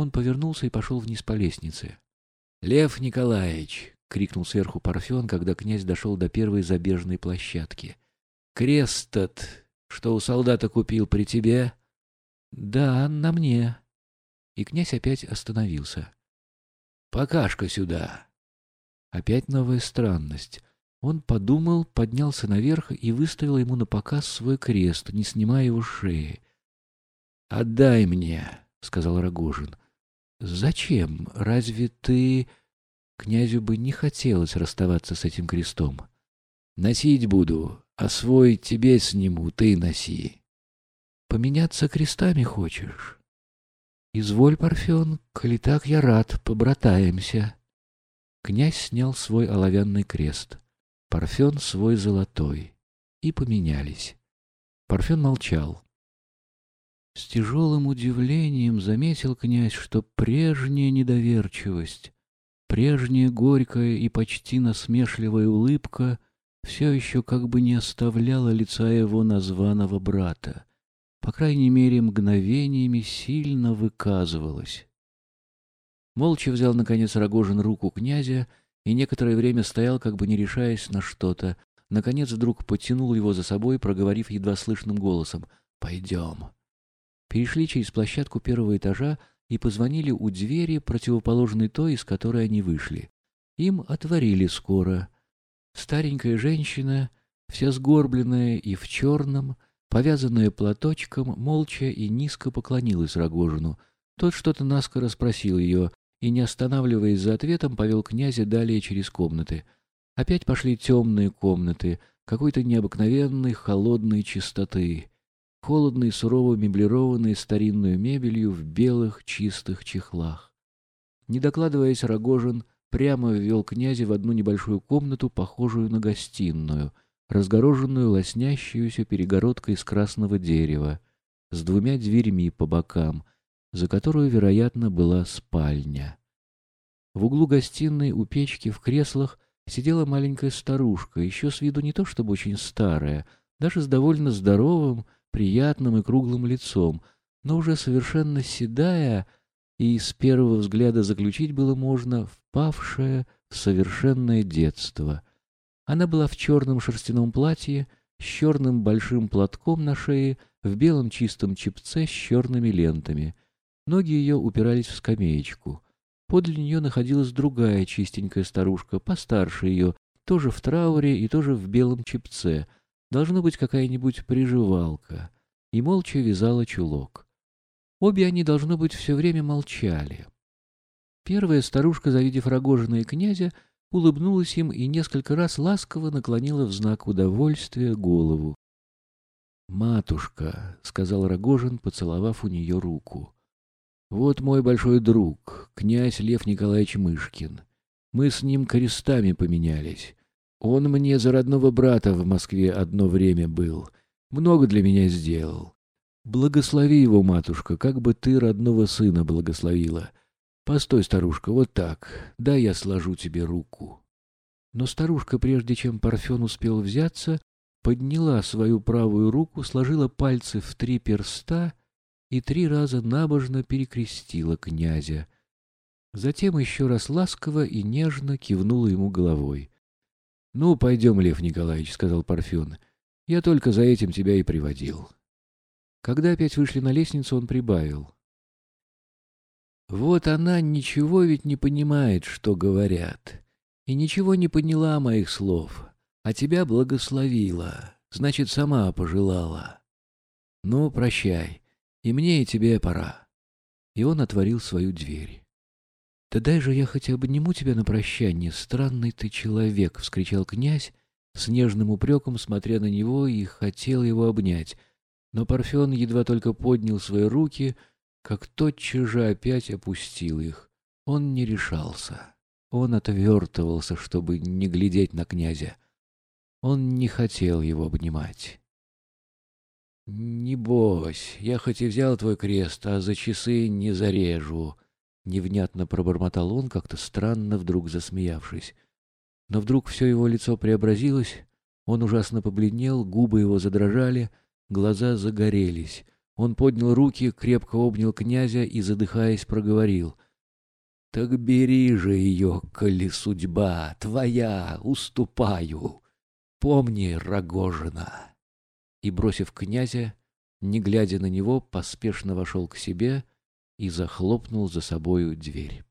Он повернулся и пошел вниз по лестнице. «Лев Николаевич!» — крикнул сверху Парфен, когда князь дошел до первой забежной площадки. «Крест тот, что у солдата купил при тебе?» «Да, на мне». И князь опять остановился. «Покажка сюда!» Опять новая странность. Он подумал, поднялся наверх и выставил ему на показ свой крест, не снимая его шеи. «Отдай мне», — сказал Рогожин. «Зачем? Разве ты...» Князю бы не хотелось расставаться с этим крестом. «Носить буду, а свой тебе сниму, ты носи». «Поменяться крестами хочешь?» «Изволь, Парфен, коли так я рад, побратаемся». Князь снял свой оловянный крест, Парфен свой золотой, и поменялись. Парфен молчал. С тяжелым удивлением заметил князь, что прежняя недоверчивость, прежняя горькая и почти насмешливая улыбка все еще как бы не оставляла лица его названного брата, по крайней мере, мгновениями сильно выказывалась. Молча взял, наконец, Рогожин руку князя и некоторое время стоял, как бы не решаясь на что-то. Наконец вдруг потянул его за собой, проговорив едва слышным голосом «Пойдем». Перешли через площадку первого этажа и позвонили у двери, противоположной той, из которой они вышли. Им отворили скоро. Старенькая женщина, вся сгорбленная и в черном, повязанная платочком, молча и низко поклонилась Рогожину. Тот что-то наскоро спросил ее, и, не останавливаясь за ответом, повел князя далее через комнаты. Опять пошли темные комнаты, какой-то необыкновенной холодной чистоты, холодные, сурово меблированные старинную мебелью в белых чистых чехлах. Не докладываясь, Рогожин прямо ввел князя в одну небольшую комнату, похожую на гостиную, разгороженную лоснящуюся перегородкой из красного дерева, с двумя дверьми по бокам — за которую, вероятно, была спальня. В углу гостиной у печки в креслах сидела маленькая старушка, еще с виду не то чтобы очень старая, даже с довольно здоровым, приятным и круглым лицом, но уже совершенно седая, и с первого взгляда заключить было можно впавшее в совершенное детство. Она была в черном шерстяном платье, с черным большим платком на шее, в белом чистом чепце с черными лентами — Ноги ее упирались в скамеечку. Подле нее находилась другая чистенькая старушка, постарше ее, тоже в трауре и тоже в белом чепце. Должно быть какая-нибудь приживалка. И молча вязала чулок. Обе они, должно быть, все время молчали. Первая старушка, завидев Рогожина и князя, улыбнулась им и несколько раз ласково наклонила в знак удовольствия голову. «Матушка», — сказал Рогожин, поцеловав у нее руку, вот мой большой друг, князь Лев Николаевич Мышкин. Мы с ним крестами поменялись. Он мне за родного брата в Москве одно время был. Много для меня сделал. Благослови его, матушка, как бы ты родного сына благословила. Постой, старушка, вот так. Да я сложу тебе руку. Но старушка, прежде чем Парфен успел взяться, подняла свою правую руку, сложила пальцы в три перста и три раза набожно перекрестила князя. Затем еще раз ласково и нежно кивнула ему головой. — Ну, пойдем, Лев Николаевич, — сказал Парфен. — Я только за этим тебя и приводил. Когда опять вышли на лестницу, он прибавил. — Вот она ничего ведь не понимает, что говорят, и ничего не поняла моих слов, а тебя благословила, значит, сама пожелала. Ну, прощай. И мне, и тебе пора. И он отворил свою дверь. «Да дай же я хотя бы обниму тебя на прощание, странный ты человек!» — вскричал князь, с нежным упреком смотря на него и хотел его обнять. Но Парфен едва только поднял свои руки, как тотчас же опять опустил их. Он не решался. Он отвертывался, чтобы не глядеть на князя. Он не хотел его обнимать. «Небось, я хоть и взял твой крест, а за часы не зарежу», — невнятно пробормотал он, как-то странно вдруг засмеявшись. Но вдруг все его лицо преобразилось, он ужасно побледнел, губы его задрожали, глаза загорелись. Он поднял руки, крепко обнял князя и, задыхаясь, проговорил. «Так бери же ее, коли судьба твоя, уступаю. Помни Рогожина!» И, бросив князя, не глядя на него, поспешно вошел к себе и захлопнул за собою дверь.